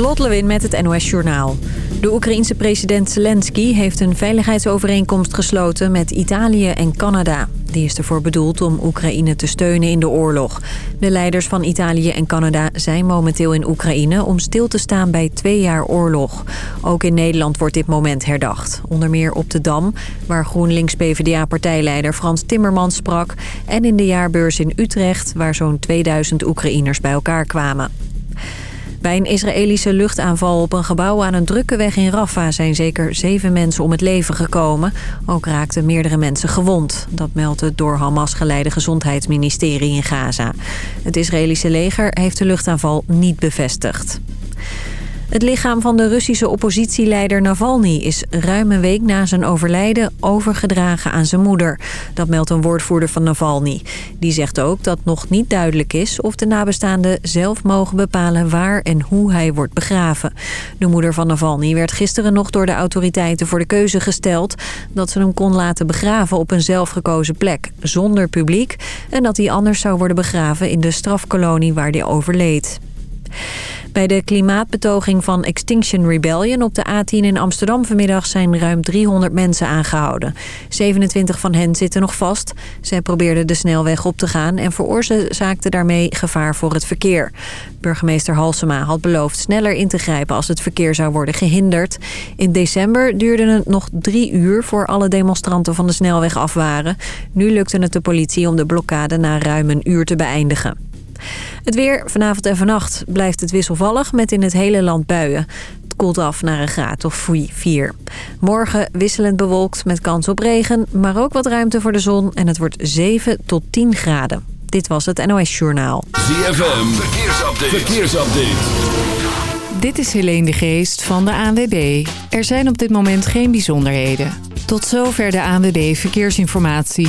Lot Lewin met het NOS Journaal. De Oekraïense president Zelensky heeft een veiligheidsovereenkomst gesloten met Italië en Canada. Die is ervoor bedoeld om Oekraïne te steunen in de oorlog. De leiders van Italië en Canada zijn momenteel in Oekraïne om stil te staan bij twee jaar oorlog. Ook in Nederland wordt dit moment herdacht. Onder meer op de Dam, waar GroenLinks-PVDA-partijleider Frans Timmermans sprak... en in de jaarbeurs in Utrecht, waar zo'n 2000 Oekraïners bij elkaar kwamen. Bij een Israëlische luchtaanval op een gebouw aan een drukke weg in Rafah... zijn zeker zeven mensen om het leven gekomen. Ook raakten meerdere mensen gewond. Dat meldt het door Hamas geleide gezondheidsministerie in Gaza. Het Israëlische leger heeft de luchtaanval niet bevestigd. Het lichaam van de Russische oppositieleider Navalny is ruim een week na zijn overlijden overgedragen aan zijn moeder. Dat meldt een woordvoerder van Navalny. Die zegt ook dat nog niet duidelijk is of de nabestaanden zelf mogen bepalen waar en hoe hij wordt begraven. De moeder van Navalny werd gisteren nog door de autoriteiten voor de keuze gesteld dat ze hem kon laten begraven op een zelfgekozen plek, zonder publiek, en dat hij anders zou worden begraven in de strafkolonie waar hij overleed. Bij de klimaatbetoging van Extinction Rebellion op de A10 in Amsterdam vanmiddag zijn ruim 300 mensen aangehouden. 27 van hen zitten nog vast. Zij probeerden de snelweg op te gaan en veroorzaakten daarmee gevaar voor het verkeer. Burgemeester Halsema had beloofd sneller in te grijpen als het verkeer zou worden gehinderd. In december duurde het nog drie uur voor alle demonstranten van de snelweg af waren. Nu lukte het de politie om de blokkade na ruim een uur te beëindigen. Het weer vanavond en vannacht blijft het wisselvallig met in het hele land buien. Het koelt af naar een graad of 4. Morgen wisselend bewolkt met kans op regen, maar ook wat ruimte voor de zon en het wordt 7 tot 10 graden. Dit was het NOS Journaal. ZFM, verkeersupdate. verkeersupdate. Dit is Helene de Geest van de ANWB. Er zijn op dit moment geen bijzonderheden. Tot zover de ANWB Verkeersinformatie.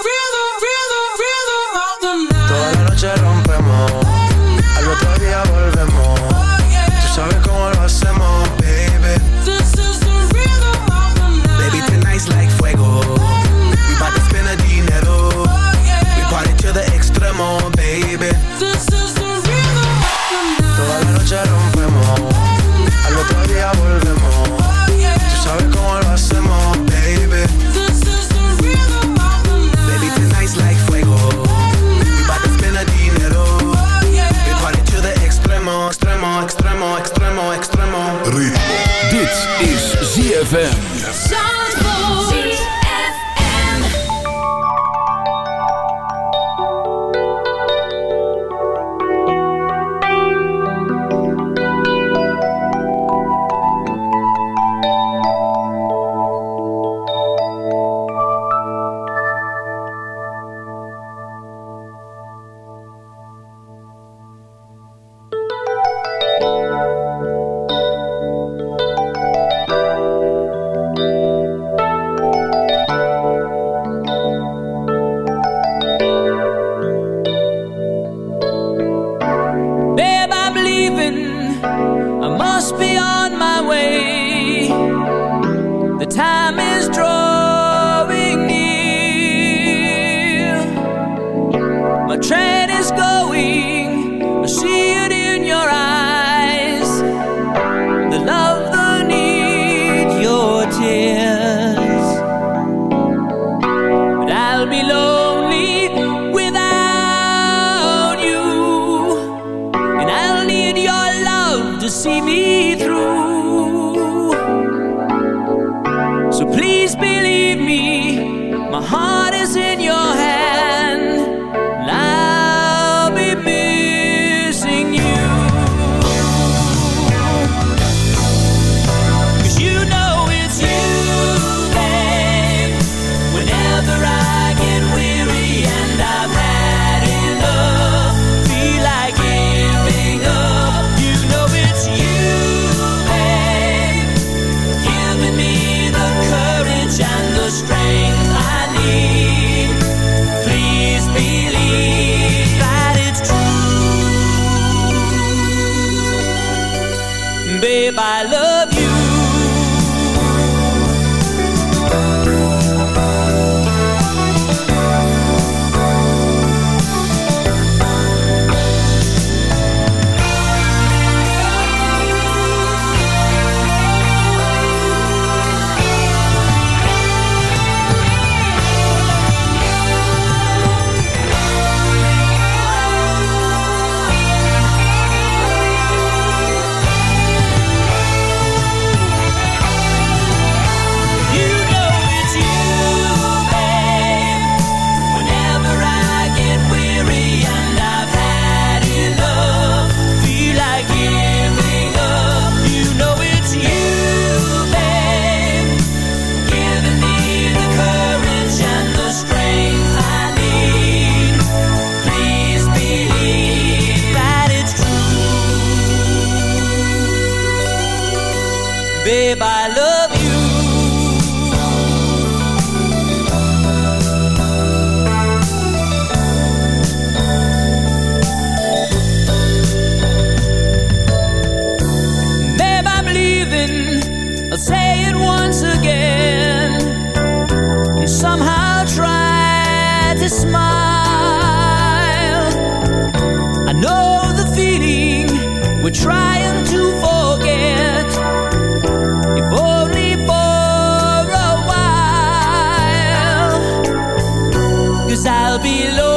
Be lonely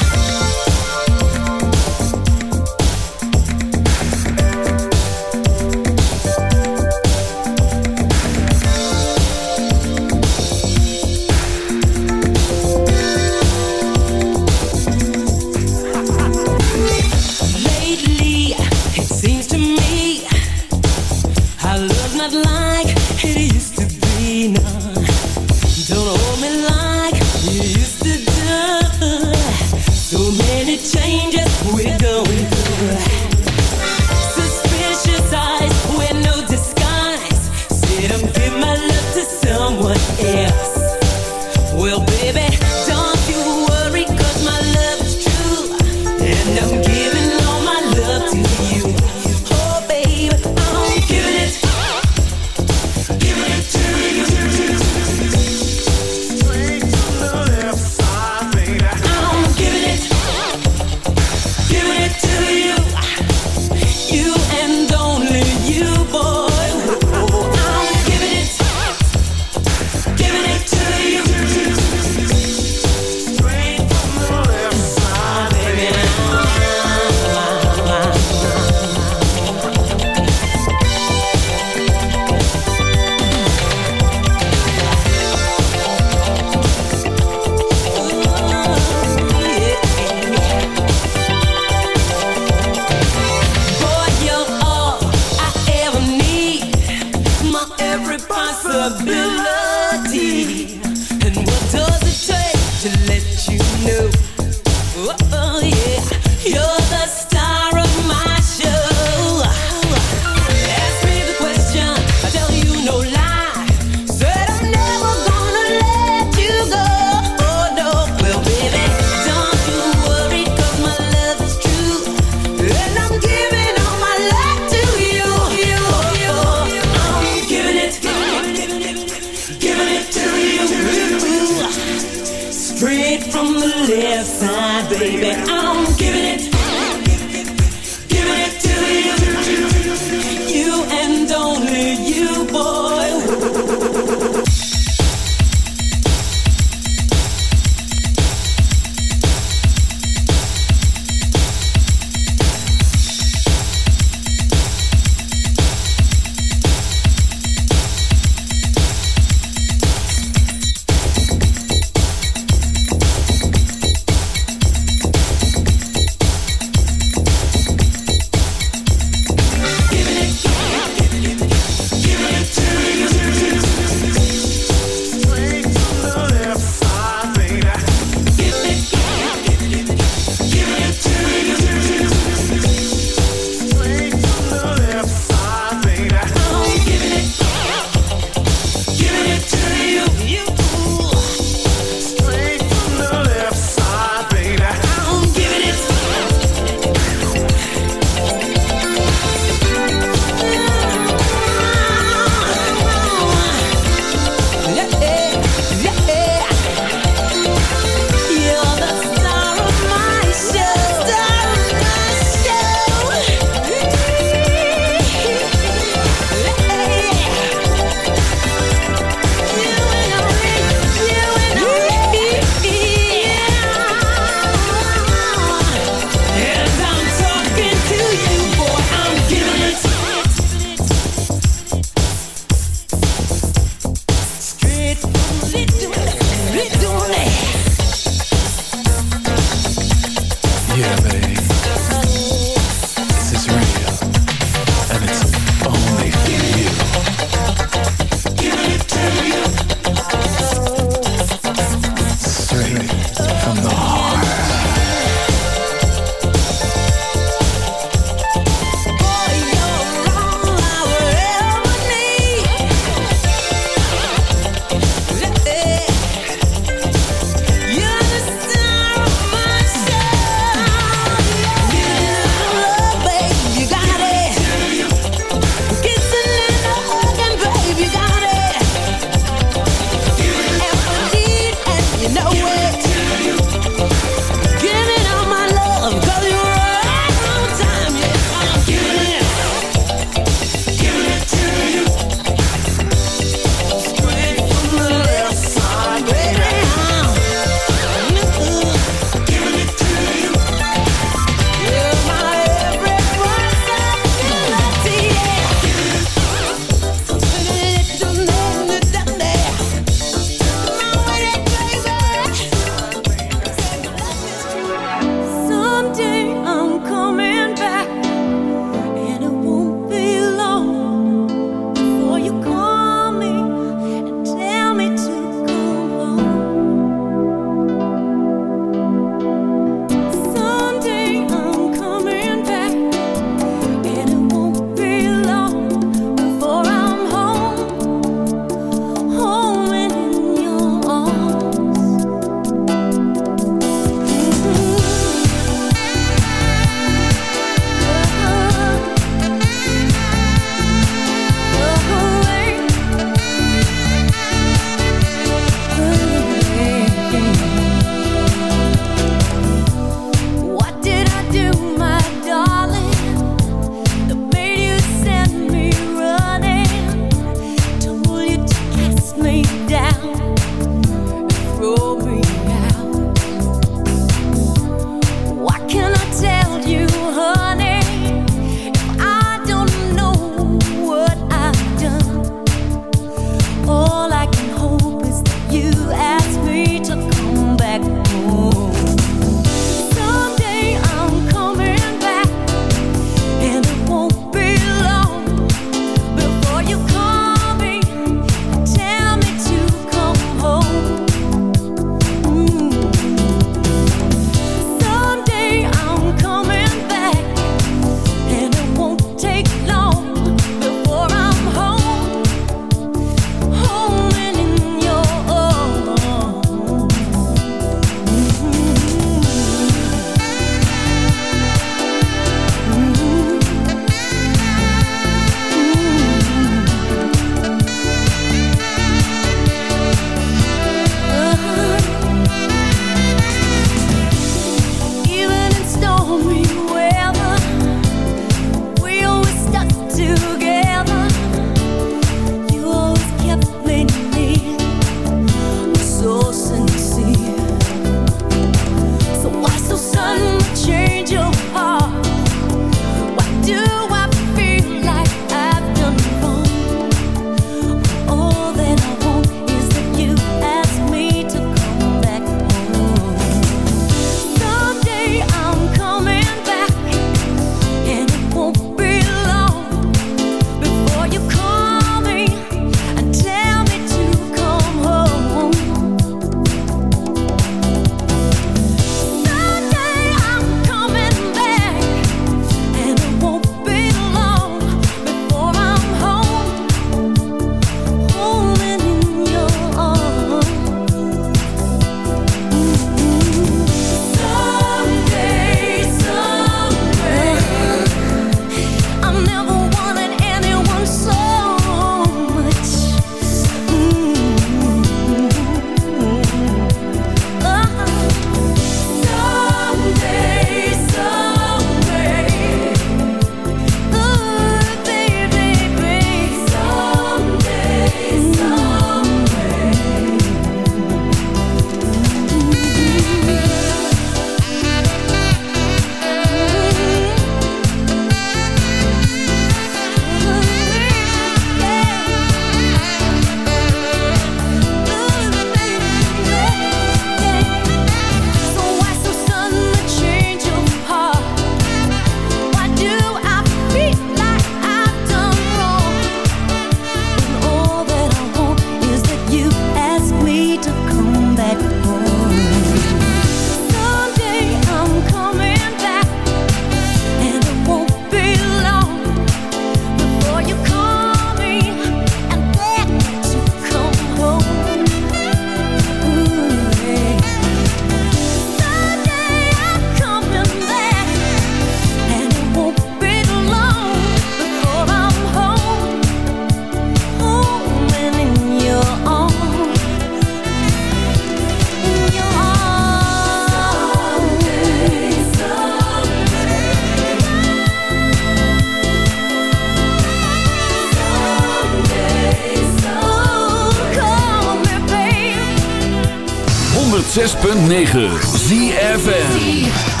106.9 ZFN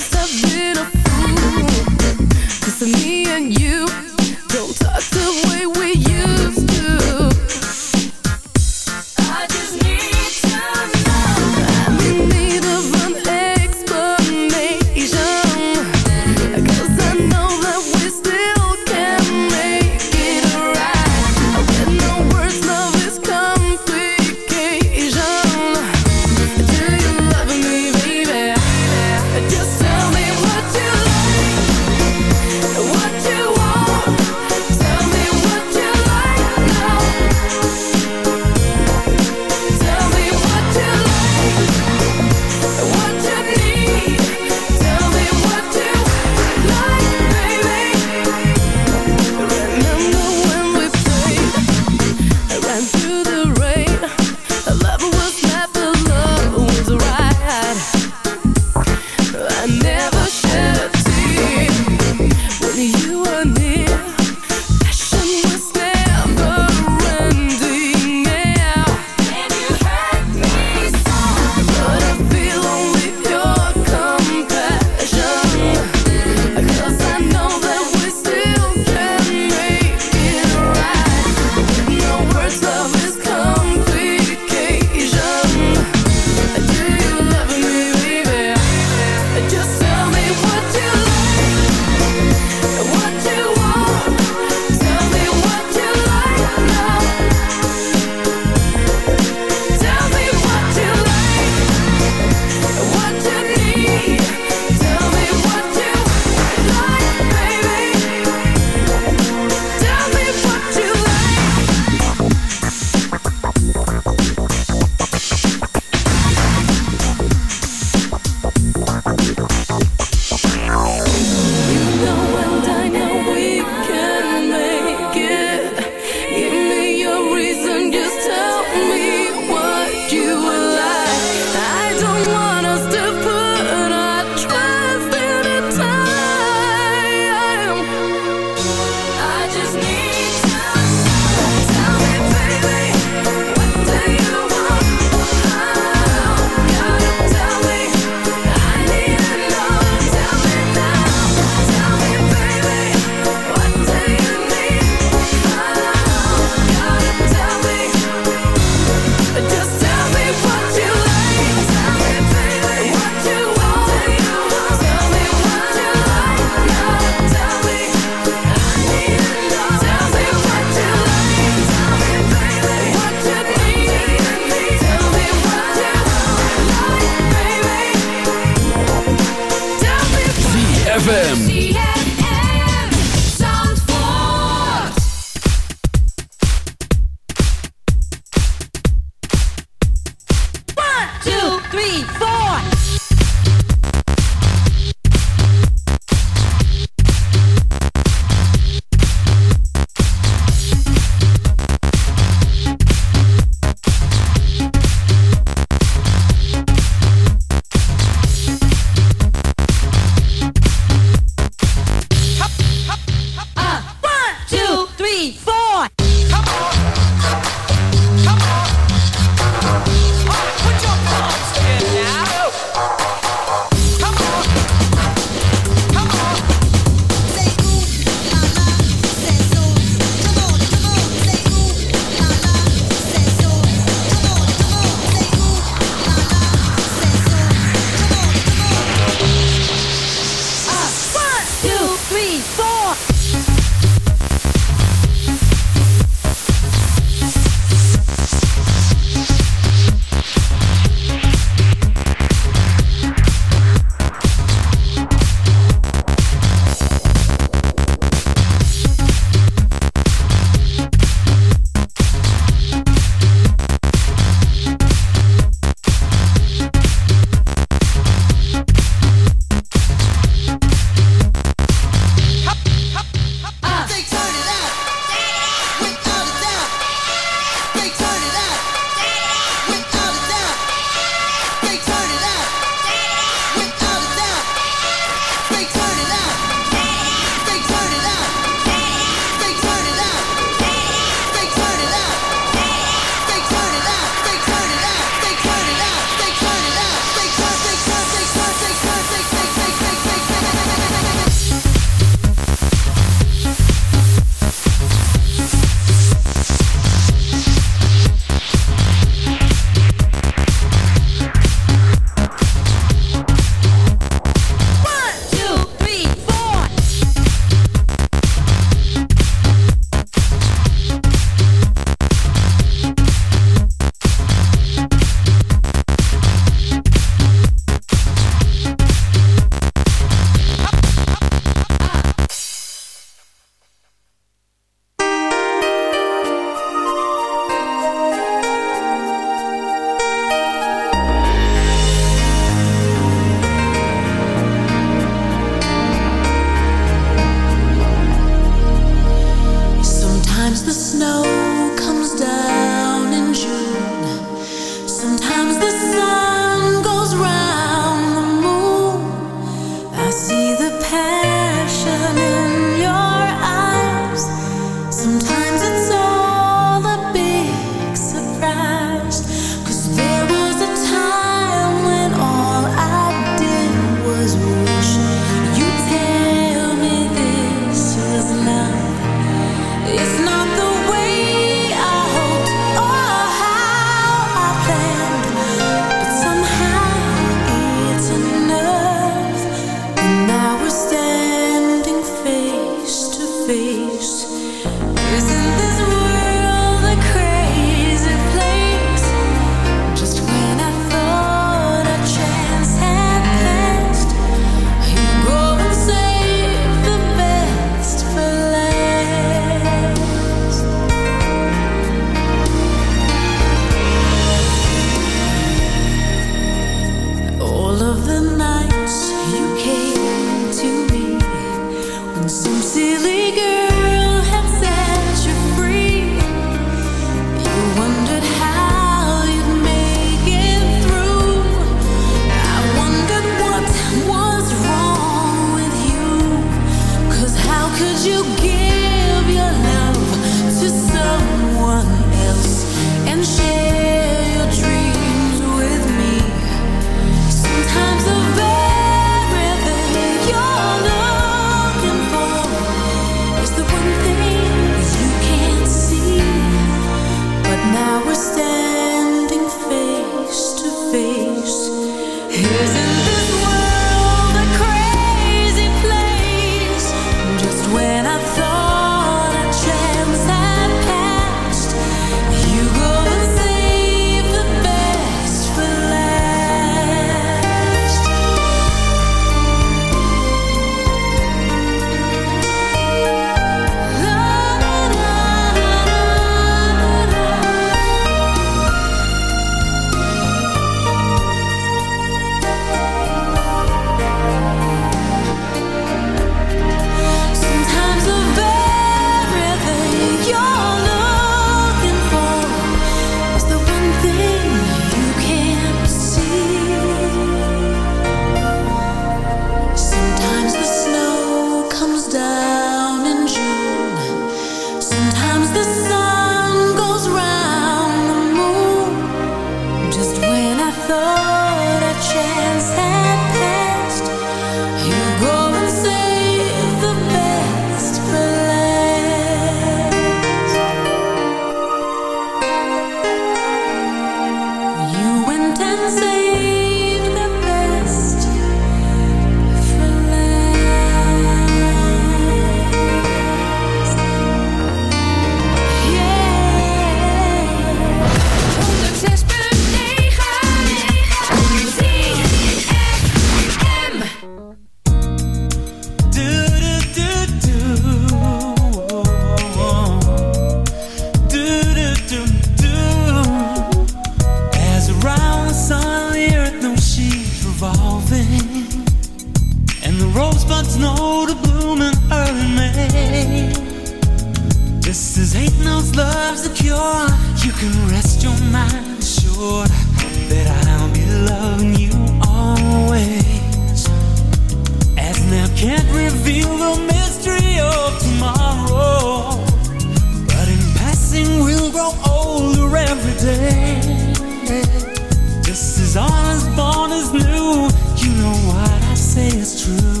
it's true.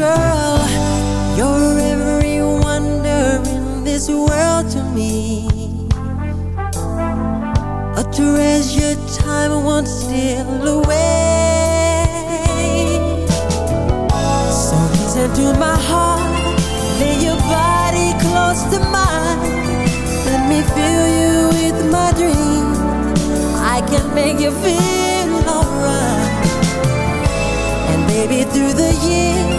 Girl, you're every wonder in this world to me. A treasure time won't steal away. So listen to my heart, lay your body close to mine. Let me fill you with my dreams. I can make you feel alright. And baby, through the years,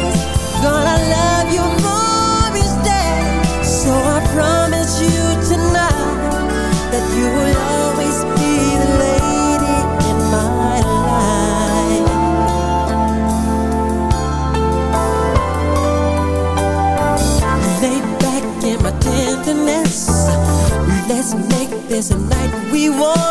this a night we won't